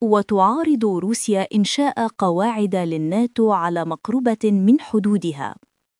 وتعارض روسيا إنشاء قواعد للناتو على مقربة من حدودها.